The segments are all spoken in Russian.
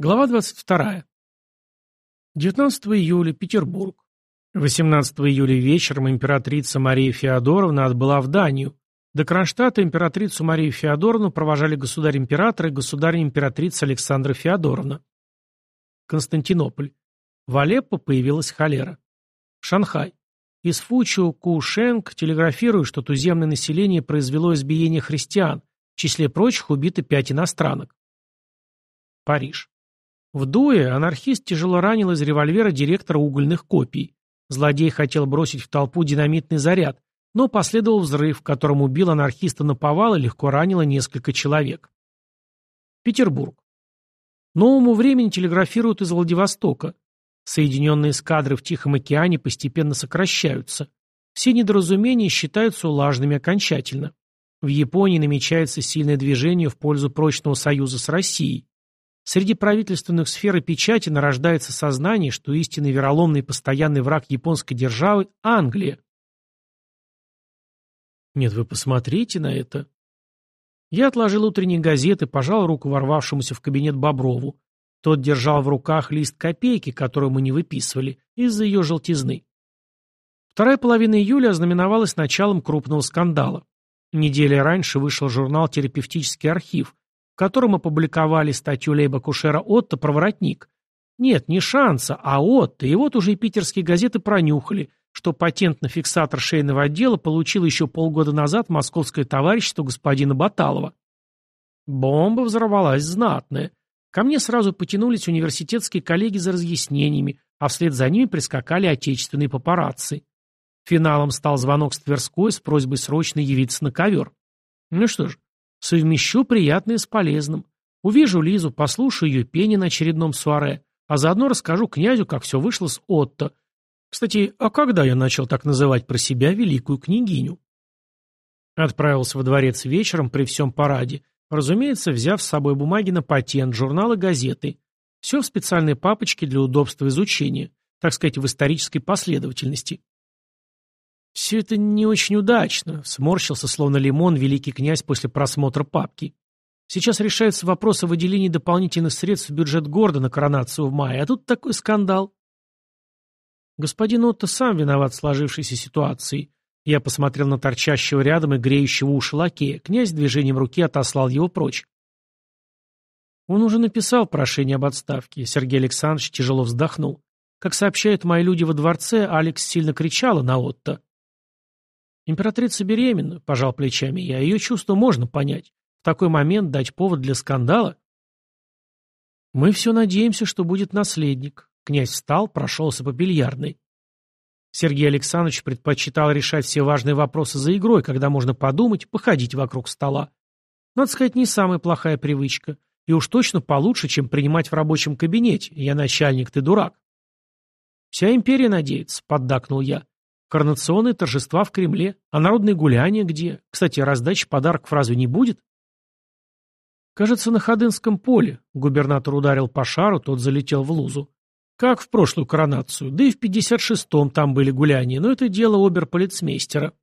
Глава 22. 19 июля, Петербург. 18 июля вечером императрица Мария Феодоровна отбыла в Данию. До Кронштадта императрицу Марию Феодоровну провожали государь-император и государь-императрица Александра Феодоровна. Константинополь. В Алеппо появилась холера. Шанхай. Из Фучу Кушенг телеграфирует, что туземное население произвело избиение христиан, в числе прочих убиты пять иностранок. Париж. В Дуе анархист тяжело ранил из револьвера директора угольных копий. Злодей хотел бросить в толпу динамитный заряд, но последовал взрыв, которым убил анархиста наповал и легко ранило несколько человек. Петербург. Новому времени телеграфируют из Владивостока. Соединенные эскадры в Тихом океане постепенно сокращаются. Все недоразумения считаются улаженными окончательно. В Японии намечается сильное движение в пользу прочного союза с Россией. Среди правительственных сфер и печати нарождается сознание, что истинный вероломный постоянный враг японской державы – Англия. Нет, вы посмотрите на это. Я отложил утренние газеты, пожал руку ворвавшемуся в кабинет Боброву. Тот держал в руках лист копейки, которую мы не выписывали, из-за ее желтизны. Вторая половина июля ознаменовалась началом крупного скандала. Неделя раньше вышел журнал «Терапевтический архив», в котором опубликовали статью лейба-кушера Отто про воротник. Нет, не шанса, а Отто, и вот уже и питерские газеты пронюхали, что патент на фиксатор шейного отдела получил еще полгода назад московское товарищество господина Баталова. Бомба взорвалась знатная. Ко мне сразу потянулись университетские коллеги за разъяснениями, а вслед за ними прискакали отечественные папарацци. Финалом стал звонок с Тверской с просьбой срочно явиться на ковер. Ну что ж, Совмещу приятное с полезным. Увижу Лизу, послушаю ее пение на очередном суаре, а заодно расскажу князю, как все вышло с Отто. Кстати, а когда я начал так называть про себя великую княгиню? Отправился во дворец вечером при всем параде, разумеется, взяв с собой бумаги на патент, журналы, газеты. Все в специальной папочке для удобства изучения, так сказать, в исторической последовательности. «Все это не очень удачно», — сморщился, словно лимон, великий князь после просмотра папки. «Сейчас решается вопрос о выделении дополнительных средств в бюджет города на коронацию в мае, а тут такой скандал». Господин Отто сам виноват в сложившейся ситуации. Я посмотрел на торчащего рядом и греющего уши лакея. Князь движением руки отослал его прочь. Он уже написал прошение об отставке. Сергей Александрович тяжело вздохнул. Как сообщают мои люди во дворце, Алекс сильно кричала на Отто. Императрица беременна, пожал плечами я, ее чувство можно понять. В такой момент дать повод для скандала? Мы все надеемся, что будет наследник. Князь встал, прошелся по бильярдной. Сергей Александрович предпочитал решать все важные вопросы за игрой, когда можно подумать, походить вокруг стола. Надо сказать, не самая плохая привычка. И уж точно получше, чем принимать в рабочем кабинете. Я начальник, ты дурак. Вся империя надеется, поддакнул я. Коронационные торжества в Кремле. А народные гуляния где? Кстати, раздачи подарков разве не будет? Кажется, на Ходынском поле. Губернатор ударил по шару, тот залетел в лузу. Как в прошлую коронацию. Да и в 56-м там были гуляния, но это дело оберполицмейстера.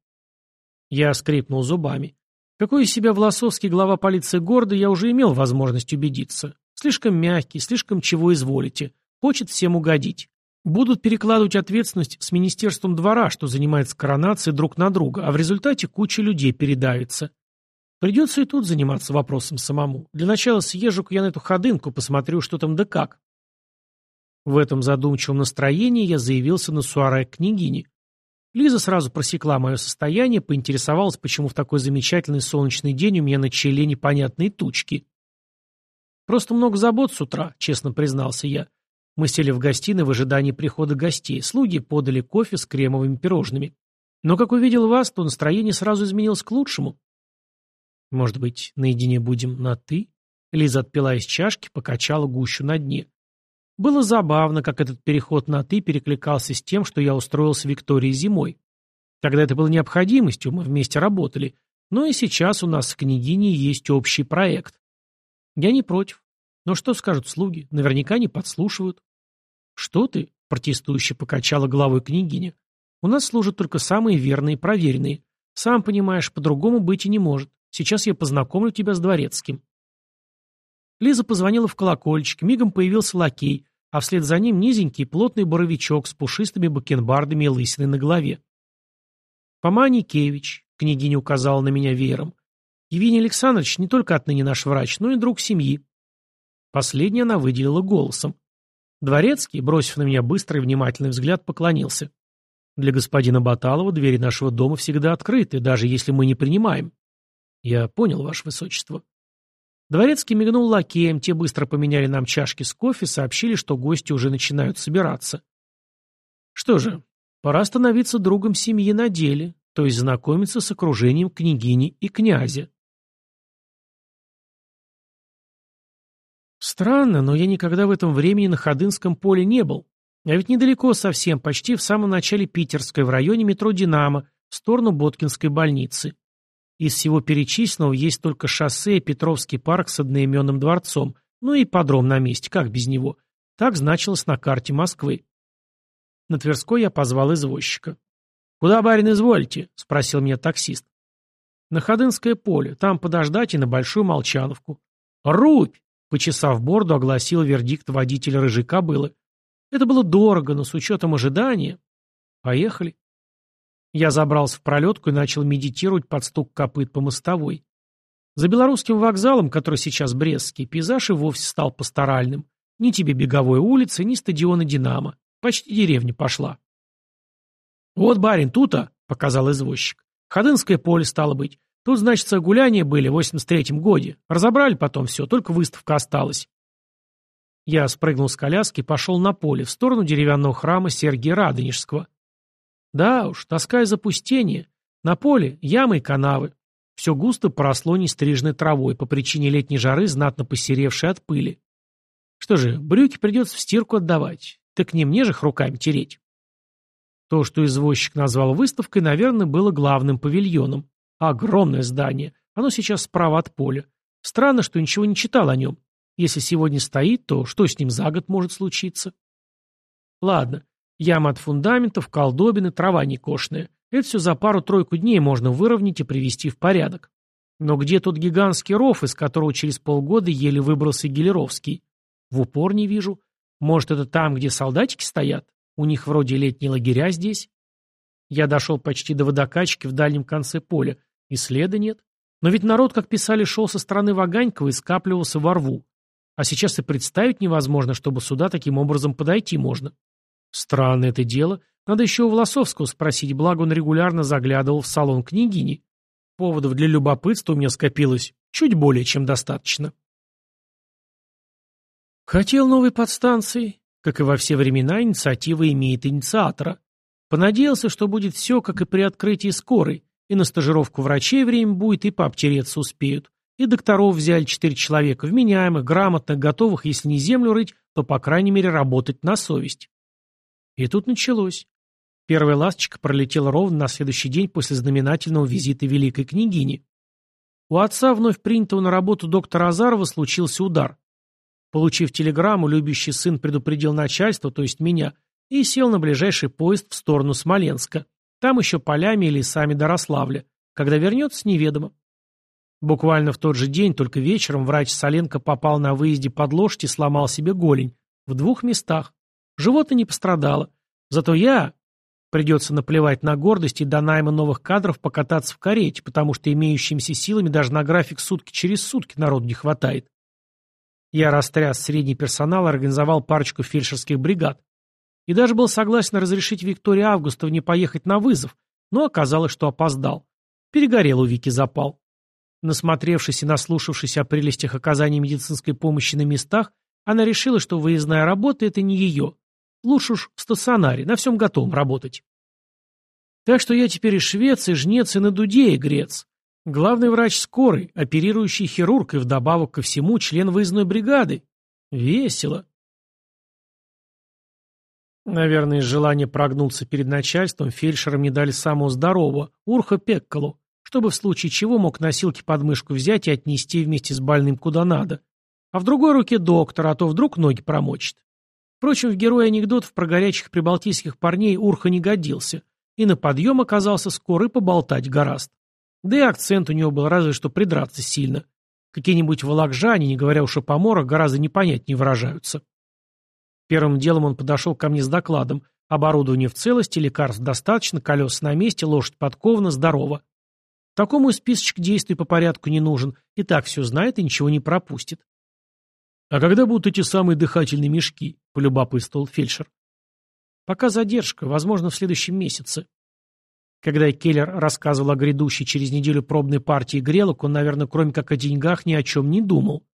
Я скрипнул зубами. Какой из себя Власовский глава полиции города, я уже имел возможность убедиться. Слишком мягкий, слишком чего изволите. Хочет всем угодить. Будут перекладывать ответственность с Министерством двора, что занимается коронацией друг на друга, а в результате куча людей передавится. Придется и тут заниматься вопросом самому. Для начала съезжу-ка я на эту ходынку, посмотрю, что там да как. В этом задумчивом настроении я заявился на суаре княгини. Лиза сразу просекла мое состояние, поинтересовалась, почему в такой замечательный солнечный день у меня на челе непонятные тучки. «Просто много забот с утра», — честно признался я. Мы сели в гостиной в ожидании прихода гостей. Слуги подали кофе с кремовыми пирожными. Но как увидел вас, то настроение сразу изменилось к лучшему. Может быть, наедине будем на «ты»? Лиза отпила из чашки, покачала гущу на дне. Было забавно, как этот переход на «ты» перекликался с тем, что я устроил с Викторией зимой. Тогда это было необходимостью, мы вместе работали. Но и сейчас у нас с княгиней есть общий проект. Я не против. Но что скажут слуги? Наверняка не подслушивают. «Что ты?» — протестующе покачала головой княгиня. «У нас служат только самые верные и проверенные. Сам понимаешь, по-другому быть и не может. Сейчас я познакомлю тебя с дворецким». Лиза позвонила в колокольчик, мигом появился лакей, а вслед за ним низенький плотный боровичок с пушистыми бакенбардами и лысиной на голове. «Фома Никевич», — княгиня указала на меня веером, — «Евгений Александрович не только отныне наш врач, но и друг семьи». Последнее она выделила голосом. Дворецкий, бросив на меня быстрый внимательный взгляд, поклонился. «Для господина Баталова двери нашего дома всегда открыты, даже если мы не принимаем». «Я понял, ваше высочество». Дворецкий мигнул лакеем, те быстро поменяли нам чашки с кофе, сообщили, что гости уже начинают собираться. Что же, пора становиться другом семьи на деле, то есть знакомиться с окружением княгини и князя. Странно, но я никогда в этом времени на Ходынском поле не был. А ведь недалеко совсем, почти в самом начале Питерской, в районе метро «Динамо», в сторону Боткинской больницы. Из всего перечисленного есть только шоссе и Петровский парк с одноименным дворцом, ну и подром на месте, как без него. Так значилось на карте Москвы. На Тверской я позвал извозчика. «Куда, барин, изволите?» — спросил меня таксист. «На Ходынское поле, там подождать и на Большую Молчановку». «Рубь!» — почесав борду, огласил вердикт водителя рыжей кобылы. «Это было дорого, но с учетом ожидания...» «Поехали». Я забрался в пролетку и начал медитировать под стук копыт по мостовой. За белорусским вокзалом, который сейчас Брестский, пейзаж и вовсе стал пасторальным. Ни тебе беговой улицы, ни стадиона «Динамо». Почти деревня пошла. «Вот, барин, тут-то», — показал извозчик. «Ходынское поле, стало быть. Тут, значит, гуляния были в 83-м годе. Разобрали потом все, только выставка осталась». Я спрыгнул с коляски и пошел на поле, в сторону деревянного храма Сергия Радонежского. Да уж, тоска и запустение. На поле ямы и канавы. Все густо поросло нестрижной травой, по причине летней жары, знатно посеревшей от пыли. Что же, брюки придется в стирку отдавать. Так не мне же их руками тереть. То, что извозчик назвал выставкой, наверное, было главным павильоном. Огромное здание. Оно сейчас справа от поля. Странно, что ничего не читал о нем. Если сегодня стоит, то что с ним за год может случиться? Ладно, Яма от фундаментов, колдобины, трава некошная. Это все за пару-тройку дней можно выровнять и привести в порядок. Но где тот гигантский ров, из которого через полгода еле выбрался Гелеровский? В упор не вижу. Может, это там, где солдатики стоят? У них вроде летние лагеря здесь? Я дошел почти до водокачки в дальнем конце поля. И следа нет. Но ведь народ, как писали, шел со стороны Ваганькова и скапливался во рву. А сейчас и представить невозможно, чтобы сюда таким образом подойти можно. Странное это дело. Надо еще у Власовского спросить, благо он регулярно заглядывал в салон княгини. Поводов для любопытства у меня скопилось чуть более чем достаточно. Хотел новой подстанции. Как и во все времена, инициатива имеет инициатора. Понадеялся, что будет все, как и при открытии скорой, и на стажировку врачей время будет, и пообтереться успеют. И докторов взяли четыре человека, вменяемых, грамотных, готовых, если не землю рыть, то, по крайней мере, работать на совесть. И тут началось. Первая ласточка пролетела ровно на следующий день после знаменательного визита великой княгини. У отца, вновь принятого на работу доктора Азарова, случился удар. Получив телеграмму, любящий сын предупредил начальство, то есть меня, и сел на ближайший поезд в сторону Смоленска. Там еще полями и лесами до Рославля. Когда вернется, неведомо. Буквально в тот же день, только вечером, врач Соленко попал на выезде под лошадь и сломал себе голень. В двух местах. Животное не пострадало. Зато я... Придется наплевать на гордость и до найма новых кадров покататься в карете, потому что имеющимися силами даже на график сутки через сутки народу не хватает. Я растряс средний персонал и организовал парочку фельдшерских бригад. И даже был согласен разрешить Виктории Августовне поехать на вызов, но оказалось, что опоздал. Перегорел у Вики запал. Насмотревшись и наслушавшись о прелестях оказания медицинской помощи на местах, она решила, что выездная работа – это не ее. Лучше уж в стационаре, на всем готовом работать. Так что я теперь и швец, и жнец, и на дуде, и грец. Главный врач скорой, оперирующий хирург и вдобавок ко всему член выездной бригады. Весело. Наверное, из желания прогнуться перед начальством фельдшерам не дали самого здорового, Урха Пекколу, чтобы в случае чего мог носилки под мышку взять и отнести вместе с больным куда надо. А в другой руке доктор, а то вдруг ноги промочит. Впрочем, в герой анекдотов про горячих прибалтийских парней Урха не годился, и на подъем оказался скоро и поболтать гораст. Да и акцент у него был разве что придраться сильно. Какие-нибудь волокжане, не говоря уж о поморах, гораздо непонятнее выражаются. Первым делом он подошел ко мне с докладом. Оборудование в целости, лекарств достаточно, колеса на месте, лошадь подкована, здорова. Такому списочек действий по порядку не нужен. И так все знает и ничего не пропустит. «А когда будут эти самые дыхательные мешки?» — полюбопытствовал фельдшер. «Пока задержка, возможно, в следующем месяце». Когда Келлер рассказывал о грядущей через неделю пробной партии грелок, он, наверное, кроме как о деньгах, ни о чем не думал.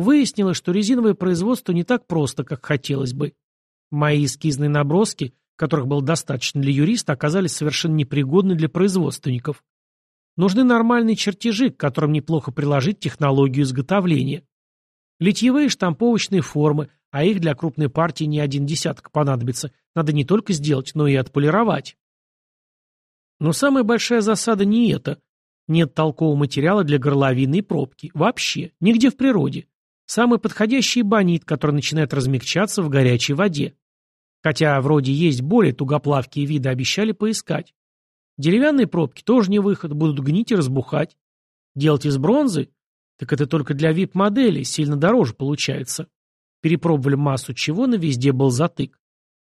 Выяснилось, что резиновое производство не так просто, как хотелось бы. Мои эскизные наброски, которых было достаточно для юриста, оказались совершенно непригодны для производственников. Нужны нормальные чертежи, к которым неплохо приложить технологию изготовления. Литьевые штамповочные формы, а их для крупной партии не один десяток понадобится, надо не только сделать, но и отполировать. Но самая большая засада не это. Нет толкового материала для горловины и пробки. Вообще. Нигде в природе. Самый подходящий банит, который начинает размягчаться в горячей воде. Хотя вроде есть более тугоплавкие виды, обещали поискать. Деревянные пробки тоже не выход, будут гнить и разбухать. Делать из бронзы? Так это только для VIP-моделей, сильно дороже получается. Перепробовали массу чего, но везде был затык.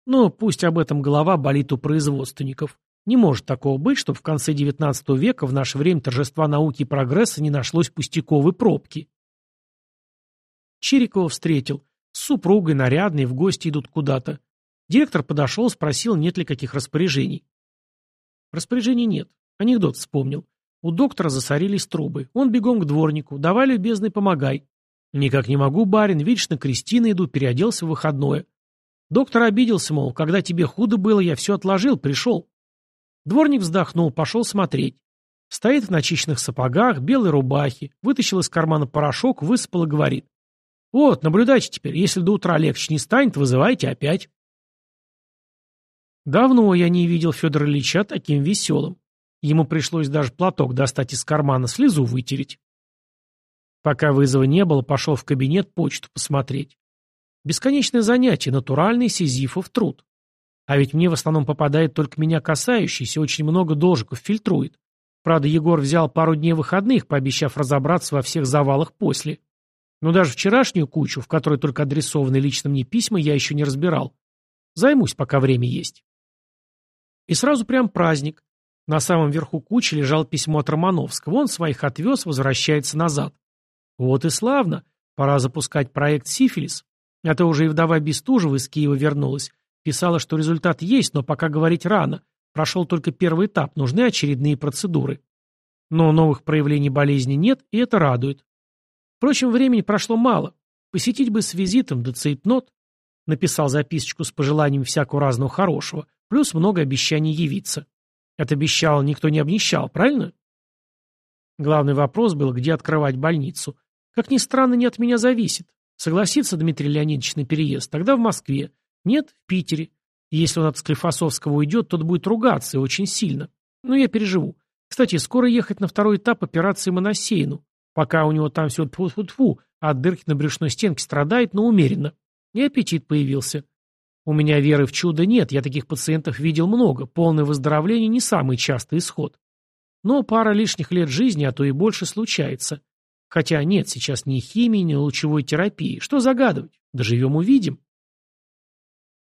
Но пусть об этом голова болит у производственников. Не может такого быть, чтобы в конце XIX века в наше время торжества науки и прогресса не нашлось пустяковой пробки. Чирикова встретил. С супругой, нарядной, в гости идут куда-то. Директор подошел, спросил, нет ли каких распоряжений. Распоряжений нет. Анекдот вспомнил. У доктора засорились трубы. Он бегом к дворнику. Давай, любезный, помогай. Никак не могу, барин. Видишь, на Кристины иду, переоделся в выходное. Доктор обиделся, мол, когда тебе худо было, я все отложил, пришел. Дворник вздохнул, пошел смотреть. Стоит в начищенных сапогах, белой рубахе, вытащил из кармана порошок, высыпал и говорит. Вот, наблюдайте теперь, если до утра легче не станет, вызывайте опять. Давно я не видел Федора Ильича таким веселым. Ему пришлось даже платок достать из кармана, слезу вытереть. Пока вызова не было, пошел в кабинет почту посмотреть. Бесконечное занятие, натуральный сизифов труд. А ведь мне в основном попадает только меня касающийся, очень много должиков фильтрует. Правда, Егор взял пару дней выходных, пообещав разобраться во всех завалах после. Но даже вчерашнюю кучу, в которой только адресованы лично мне письма, я еще не разбирал. Займусь, пока время есть. И сразу прям праздник. На самом верху кучи лежало письмо от Романовского. Он своих отвез, возвращается назад. Вот и славно. Пора запускать проект «Сифилис». Это уже и вдова Бестужева из Киева вернулась. Писала, что результат есть, но пока говорить рано. Прошел только первый этап, нужны очередные процедуры. Но новых проявлений болезни нет, и это радует. Впрочем, времени прошло мало. Посетить бы с визитом, да цейтнот. Написал записочку с пожеланием всякого разного хорошего, плюс много обещаний явиться. Это обещал, никто не обнищал, правильно? Главный вопрос был, где открывать больницу. Как ни странно, не от меня зависит. Согласится Дмитрий Леонидович на переезд, тогда в Москве. Нет, в Питере. Если он от Склифосовского уйдет, тот будет ругаться и очень сильно. Но я переживу. Кстати, скоро ехать на второй этап операции Моносеину. Пока у него там все тьфу-тьфу-тьфу, а от дырки на брюшной стенке страдает, но умеренно. И аппетит появился. У меня веры в чудо нет, я таких пациентов видел много, полное выздоровление не самый частый исход. Но пара лишних лет жизни, а то и больше случается. Хотя нет сейчас ни химии, ни лучевой терапии. Что загадывать? Доживем увидим.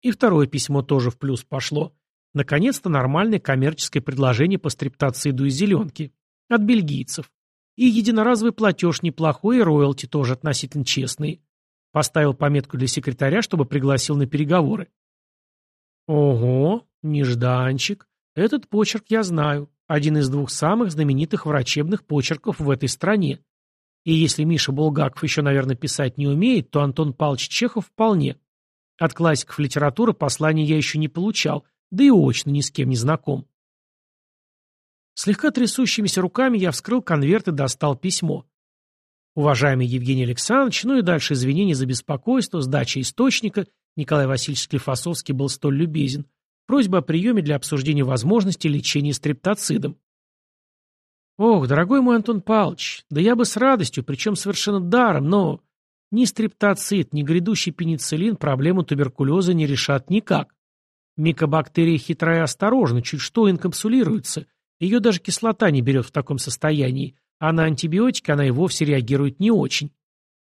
И второе письмо тоже в плюс пошло. Наконец-то нормальное коммерческое предложение по стриптоциду из зеленки. От бельгийцев. И единоразовый платеж неплохой, и роялти тоже относительно честные. Поставил пометку для секретаря, чтобы пригласил на переговоры. Ого, нежданчик. Этот почерк я знаю. Один из двух самых знаменитых врачебных почерков в этой стране. И если Миша Булгаков еще, наверное, писать не умеет, то Антон Павлович Чехов вполне. От классиков литературы посланий я еще не получал, да и очно ни с кем не знаком. Слегка трясущимися руками я вскрыл конверт и достал письмо. Уважаемый Евгений Александрович, ну и дальше извинения за беспокойство, сдача источника, Николай Васильевич Склифосовский был столь любезен, просьба о приеме для обсуждения возможности лечения стрептоцидом. Ох, дорогой мой Антон Павлович, да я бы с радостью, причем совершенно даром, но ни стрептоцид, ни грядущий пенициллин проблему туберкулеза не решат никак. Микобактерия хитрая и осторожна, чуть что инкапсулируется, ее даже кислота не берет в таком состоянии, а на антибиотики она и вовсе реагирует не очень.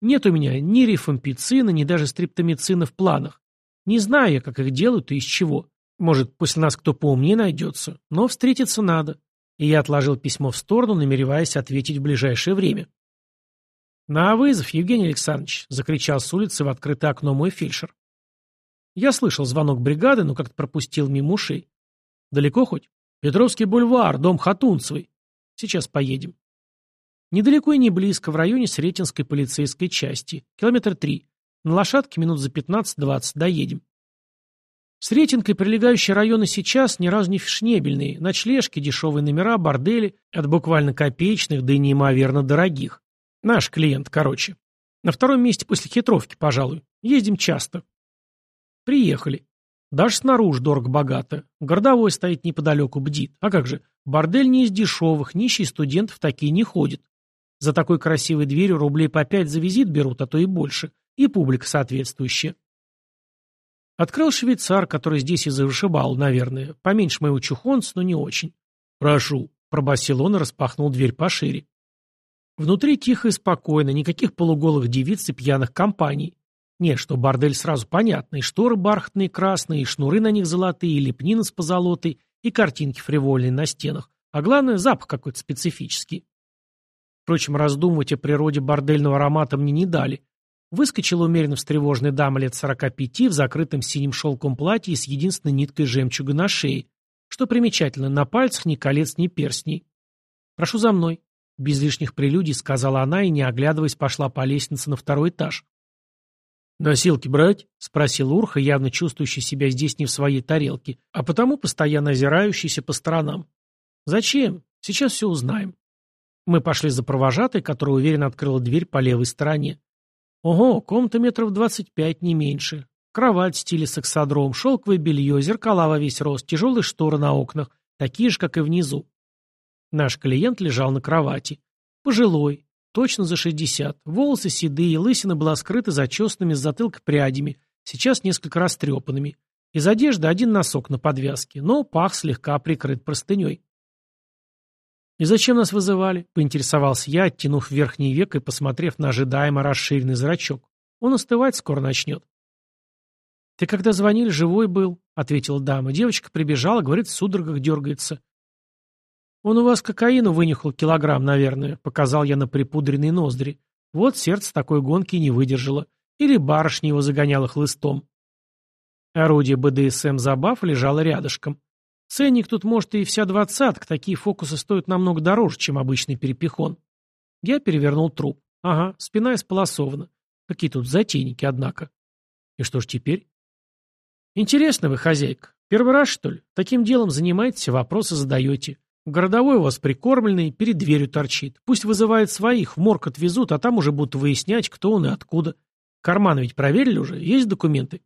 Нет у меня ни рифампицина, ни даже стриптомицина в планах. Не знаю я, как их делают и из чего. Может, после нас кто поумнее найдется, но встретиться надо. И я отложил письмо в сторону, намереваясь ответить в ближайшее время. «На вызов, Евгений Александрович!» — закричал с улицы в открытое окно мой фельдшер. Я слышал звонок бригады, но как-то пропустил мимо ушей. «Далеко хоть?» «Петровский бульвар, дом Хатунцевый. Сейчас поедем». Недалеко и не близко, в районе Сретенской полицейской части. Километр три. На лошадке минут за 15-20 доедем. Сретенка и прилегающие районы сейчас ни разу не фешнебельные. Ночлежки, дешевые номера, бордели, от буквально копеечных до неимоверно дорогих. Наш клиент, короче. На втором месте после хитровки, пожалуй. Ездим часто. Приехали. Даже снаружи дорого-богато. Городовой стоит неподалеку, бдит. А как же, бордель не из дешевых, нищий студент в такие не ходит. За такой красивой дверью рублей по пять за визит берут, а то и больше. И публика соответствующая. Открыл швейцар, который здесь и зашибал, наверное. Поменьше моего чухонца, но не очень. «Прошу», — пробасил он и распахнул дверь пошире. Внутри тихо и спокойно, никаких полуголых девиц и пьяных компаний. Нет, что бордель сразу понятно, шторы бархатные красные, и шнуры на них золотые, и лепнина с позолотой, и картинки фривольные на стенах. А главное, запах какой-то специфический. Впрочем, раздумывать о природе бордельного аромата мне не дали. Выскочила умеренно встревоженная дама лет сорока пяти в закрытом синим шелком платье с единственной ниткой жемчуга на шее. Что примечательно, на пальцах ни колец, ни перстней. «Прошу за мной», — без лишних прелюдий сказала она и, не оглядываясь, пошла по лестнице на второй этаж. «Носилки брать?» — спросил Урха, явно чувствующий себя здесь не в своей тарелке, а потому постоянно озирающийся по сторонам. «Зачем? Сейчас все узнаем». Мы пошли за провожатой, которая уверенно открыла дверь по левой стороне. Ого, комната метров двадцать пять, не меньше. Кровать в стиле сексодром, шелковое белье, зеркала во весь рост, тяжелые шторы на окнах, такие же, как и внизу. Наш клиент лежал на кровати. Пожилой, точно за шестьдесят, волосы седые, лысина была скрыта зачесанными с затылка прядями, сейчас несколько растрепанными. Из одежды один носок на подвязке, но пах слегка прикрыт простыней. «И зачем нас вызывали?» — поинтересовался я, оттянув верхний век и посмотрев на ожидаемо расширенный зрачок. «Он остывать скоро начнет». «Ты когда звонили, живой был», — ответила дама. Девочка прибежала, говорит, в судорогах дергается. «Он у вас кокаину вынюхал килограмм, наверное», — показал я на припудренные ноздри. Вот сердце такой гонки не выдержало. Или барышня его загоняла хлыстом. Орудие БДСМ забав лежало рядышком. Ценник тут, может, и вся двадцатка, такие фокусы стоят намного дороже, чем обычный перепихон. Я перевернул труп. Ага, спина исполосована. Какие тут затейники, однако. И что ж теперь? Интересно вы, хозяйка. Первый раз, что ли? Таким делом занимаетесь, вопросы задаете. Городовой у вас прикормленный, перед дверью торчит. Пусть вызывает своих, в морг отвезут, а там уже будут выяснять, кто он и откуда. Карманы ведь проверили уже, есть документы?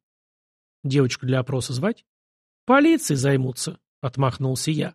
Девочку для опроса звать? Полиции займутся. — отмахнулся я.